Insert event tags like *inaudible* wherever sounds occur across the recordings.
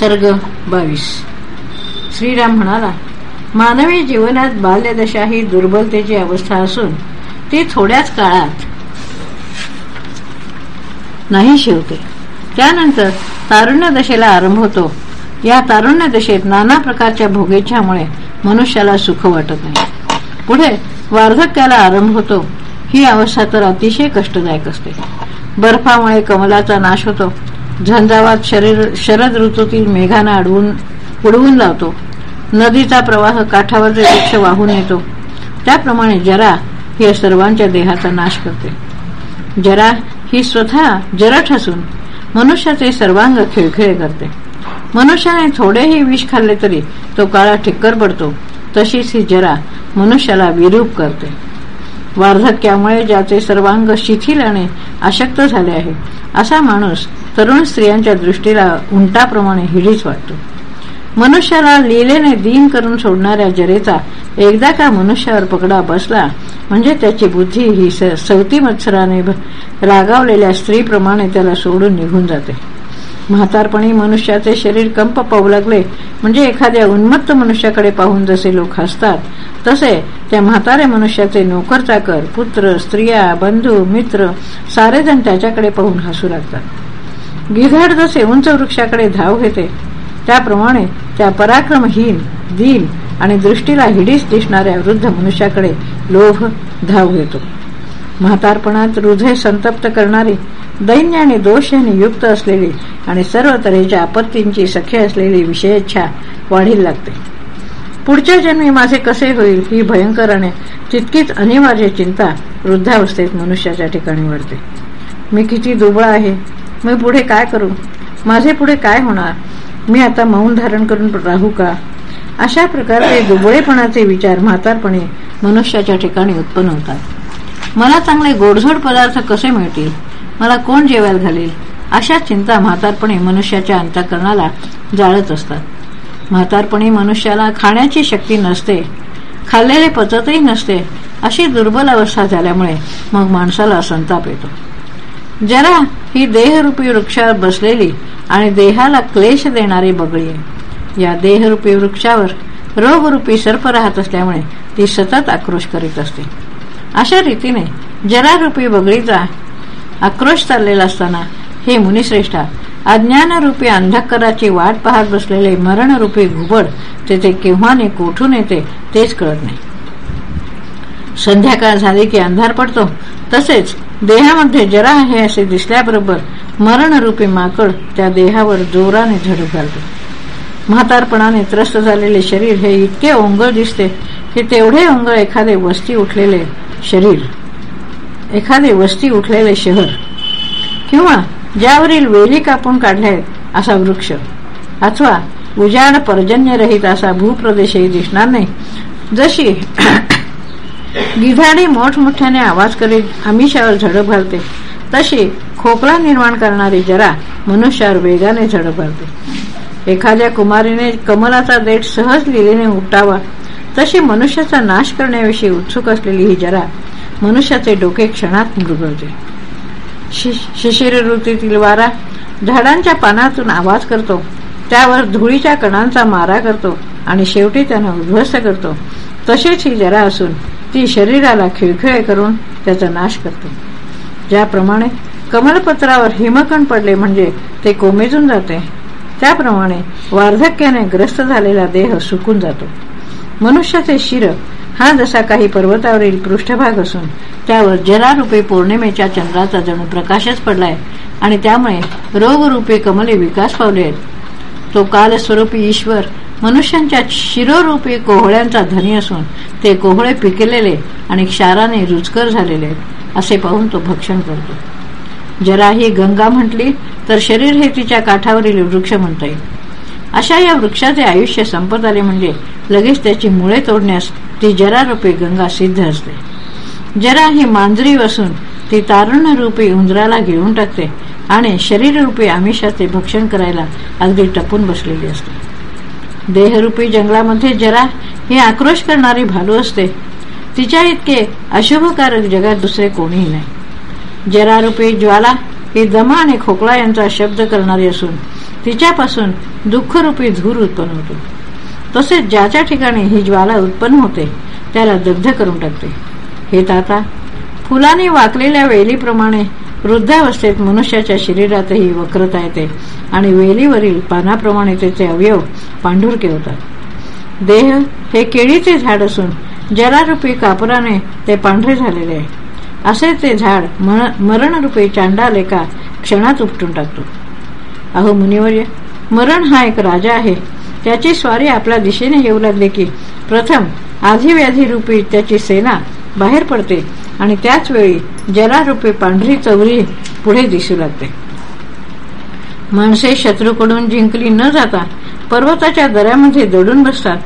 सर्ग बावीस. श्रीराम म्हणाला मानवी जीवनात बाल्यदशा ही दुर्बलतेची अवस्था असून ती थोड्याच काळात नाही शिवते त्यानंतर तारुण्य दशेला आरंभ होतो. या तारुण्य दशेत नाना प्रकारच्या भोगेच्छामुळे मनुष्याला सुख वाटत नाही. पुढे वार्धक्याला आरंभ होतो. ही अवस्था तर अतिशय कष्टदायक असते. बर्फामुळे कमलाचा नाश होतो. झंझावात शरीर शरद ऋतूतील मेघांना अडवून उडवून लावतो. नदीचा प्रवाह काठावरचे वृक्ष वाहून येतो. त्याप्रमाणे जरा ही सर्वांच्या देहाचा नाश करते. जरा ही स्वतः जरठ असून मनुष्याचे सर्वांग खिळखिळे करते. मनुष्याने थोडेही विष खाल्ले तरी तो काळा ठिक्कर पडतो. तशीच ही जरा मनुष्याला विरूप करते. वार्धक्यामुळे ज्याचे सर्वांग शिथिल आणि अशक्त झाले आहे असा माणूस तरुण स्त्रियांच्या दृष्टीला उंटाप्रमाणे हिडीच वाटतो. मनुष्याला लिलेने दिन करून सोडणाऱ्या जरेचा एकदा का मनुष्यावर पकडा बसला म्हणजे त्याची बुद्धी ही सवती मत्सराने रागावलेल्या स्त्रीप्रमाणे त्याला सोडून निघून जाते. म्हातारपणी मनुष्याचे शरीर कंप पाहू लागले म्हणजे एखाद्या उन्मत्त मनुष्याकडे पाहून जसे लोक हसतात तसे त्या म्हातारे मनुष्याचे नोकर चाकर पुत्र स्त्रिया बंधू मित्र सारेजण त्याच्याकडे पाहून हसू लागतात. गिधाड जसे उंच वृक्षाकडे धाव घेते त्याप्रमाणे त्या पराक्रमहीन दिन आणि दृष्टीला हिडीस दिसणाऱ्या वृद्ध मनुष्याकडे लोभ धाव घेतो. म्हातारपणात हृदय संतप्त करणारी दैन्य आणि दोष यांनी युक्त असलेली आणि सर्व तऱ्हेच्या आपत्तींची सख्य असलेली विषयेच्छा वाढील लागते. पुढच्या जन्मी माझे कसे होईल ही भयंकर आणि तितकीच अनिवार्य चिंता वृद्धावस्थेत मनुष्याच्या ठिकाणी वाढते. मी किती दुबळ आहे मी पुढे काय करू माझे पुढे काय होणार मी आता मौन धारण करून राहू का? अशा प्रकारचे दुबळेपणाचे विचार म्हातारपणे मनुष्याच्या ठिकाणी उत्पन्न होतात. मला चांगले गोडझोड पदार्थ कसे मिळतील? मला कोण जेवायला घालील? अशा चिंता म्हातारपणे मनुष्याच्या अंतकरणाला जाळत असतात. म्हातारपणी मनुष्याला खाण्याची शक्ती नसते. खाल्लेले पचतही नसते. अशी दुर्बल अवस्था झाल्यामुळे मग माणसाला संताप येतो. जरा ही देहरूपी वृक्षावर बसलेली आणि देहाला क्लेश देणारी बगळी आहे. या देहरूपी वृक्षावर रोगरूपी सर्प राहत असल्यामुळे ती सतत आक्रोश करीत असते. अशा रीतीने जरारूपी बगळीचा आक्रोश चाललेला असताना हे मुनिश्रेष्ठा अज्ञानरूपी अंधकाराची वाट पाहत बसलेले मरणरूपी घुबड तेथे केव्हाने कोठून येते तेच कळत नाही. संध्याकाळ झाली की अंधार पडतो. तसेच देहामध्ये जरा आहे असे दिसल्याबरोबर मरणरूपी माकड त्या देहावर जोराने झडप घालतो. म्हातारपणाने त्रस्त झालेले शरीर हे इतके ओंगळ दिसते की तेवढे ओंगळ एखादे वस्ती उठलेले शरीर. एखादे वस्ती उठलेले शहर. किंवा ज्यावरील वेली कापून काढल्यात असा वृक्ष. अथवा उजाड पर्जन्यरहित असा भूप्रदेशही दिसणार नाही. जशी *coughs* गिधाडी मोठमोठ्याने आवाज करीत आमिषावर झडप घालते तशी खोकला निर्माण करणारी जरा मनुष्यावर वेगाने झडप घालते. एखाद्या कुमारीने कमलाचा देठ सहज लिलेने उपटावा तशी मनुष्याचा नाश करण्याविषयी उत्सुक असलेली ही जरा मनुष्याचे डोके क्षणात मृगवते शिशिर ऋतूतील वारा झाडांच्या पानातून आवाज करतो. त्यावर धुळीच्या कणांचा मारा करतो आणि शेवटी त्यांना उद्ध्वस्त करतो. तसेच ही जरा असून ती शरीराला खिळखिळे करून त्याचा नाश करते. ज्याप्रमाणे कमलपत्रावर हिमकण पडले म्हणजे ते कोमेजून जाते. त्याप्रमाणे वार्धक्याने ग्रस्त झालेला देह सुकून जातो. मनुष्याचे शिर हा जसा काही पर्वतावरील पृष्ठभाग असून त्यावर जरारूपे पौर्णिमेच्या चंद्राचा जणू प्रकाशच पडलाय आणि त्यामुळे रोगरूपी कमले विकास पावले आहेत. तो कालस्वरूपी ईश्वर मनुष्यांच्या शिरोरूपी कोहळ्यांचा धनी असून ते कोहळे पिकलेले आणि क्षाराने रुचकर झालेले आहेत असे पाहून तो भक्षण करतो. जरा ही गंगा म्हटली तर शरीर हे तिच्या काठावरील वृक्ष म्हणता येईल अशा या वृक्षाचे आयुष्य संपत आले म्हणजे लगेच त्याची मुळे तोडण्यास ती जरारूपी गंगा सिद्ध असते. जरा ही मांजरी असून ती तारुण्यरूपी उंदराला घेऊन टाकते आणि शरीररूपी आमिषाचे भक्षण करायला अगदी टपून बसलेली असते. देहरूपी जंगलामध्ये जरा ही आक्रोश करणारी भालू असते. तिच्या इतके अशुभकारक जगात दुसरे कोणीही नाही. जरारूपी ज्वाला ही दमा आणि खोकला यांचा शब्द करणारी असून तिच्यापासून दुःखरूपी धूर उत्पन्न होतो. तसेच ज्याच्या ठिकाणी ही ज्वाला उत्पन्न होते त्याला दग्ध करून टाकते. हे ताता फुलाने वाकलेल्या वेलीप्रमाणे वृद्धावस्थेत मनुष्याच्या शरीरातही वक्रता येते आणि वेलीवरील पानाप्रमाणे त्याचे अवयव पांढुरके होतात. देह हे केळीचे झाड असून जरारूपी कापराने ते पांढरे झालेले आहे. असे ते झाड मरणरूपी चांडाल क्षणात उपटून टाकतो. अहो मुनिवर्य मरण हा एक राजा आहे त्याची स्वारी आपल्या दिशेने येऊ लागले की प्रथम आधी रूपी त्याची सेना बाहेर पडते आणि त्याच वेळी जलारूपी पांढरी चौरी पुढे दिसू लागते. माणसे शत्रूकडून जिंकली न जाता पर्वताच्या दऱ्यामध्ये दडून बसतात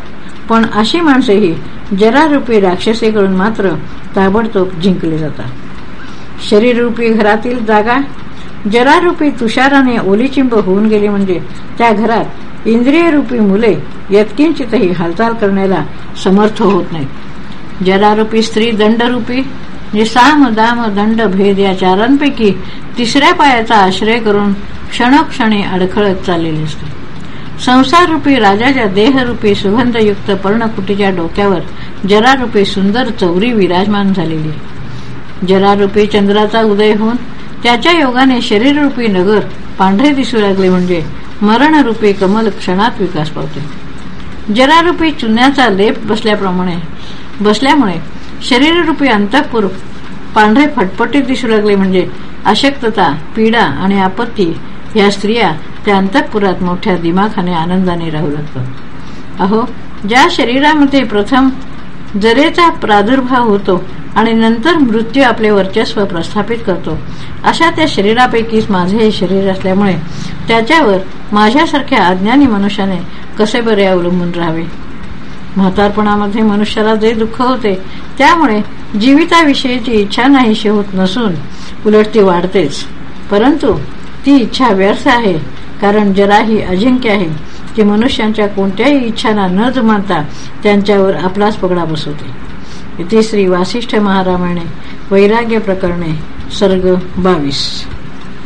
पण अशी माणसेही जरारूपी राक्षसीकडून मात्र ताबडतोब जिंकले जातात. शरीररूपी घरातील जागा जरारूपी तुषाराने ओलीचिंब होऊन गेली म्हणजे त्या घरात इंद्रियरूपी मुले यत्किंचितही हालचाल करण्याला समर्थ होत नाहीत. जरारूपी स्त्री दंडरूपी जे साम दाम दंड भेद या चारांपैकी तिसऱ्या पायाचा आश्रय करून क्षणक्षणी अडखळत चाललेली असते. संसाररूपी राजाच्या देहरूपी सुगंधयुक्त पर्णकुटीच्या डोक्यावर जरारूपी सुंदर चौरी विराजमान झालेली जरारूपी चंद्राचा उदय होऊन त्याच्या योगाने शरीररूपी नगर पांढरे दिसू लागले म्हणजे मरणरूपी कमल क्षणात विकास पावते. जरारूपी चुन्याचा लेप बसल्याप्रमाणे बसल्यामुळे शरीररूपी अंतःपूर पांढरे फटफटीत दिसू लागले म्हणजे अशक्तता पीडा आणि आपत्ती या स्त्रिया त्या अंतःपुरात मोठ्या दिमाखाने आनंदाने राहू लागतात. अहो ज्या शरीरामध्ये प्रथम जरेचा प्रादुर्भाव होतो आणि नंतर मृत्यू आपले वर्चस्व प्रस्थापित करतो अशा त्या शरीरापैकीच माझे हे शरीर असल्यामुळे त्याच्यावर माझ्यासारख्या अज्ञानी मनुष्याने कसे बरे अवलंबून राहावे? म्हातारपणामध्ये मनुष्याला जे दुःख होते त्यामुळे जीविताविषयीची इच्छा नाहीशी होत नसून उलट ती वाढतेच. परंतु ती इच्छा व्यर्थ आहे कारण जरा ही अजिंक्य आहे की मनुष्यांच्या कोणत्याही इच्छांना न जुमानता त्यांच्यावर आपलाच पगडा बसवते. इथे श्री वासिष्ठ महारामाने वैराग्य प्रकरणे सर्ग बावीस.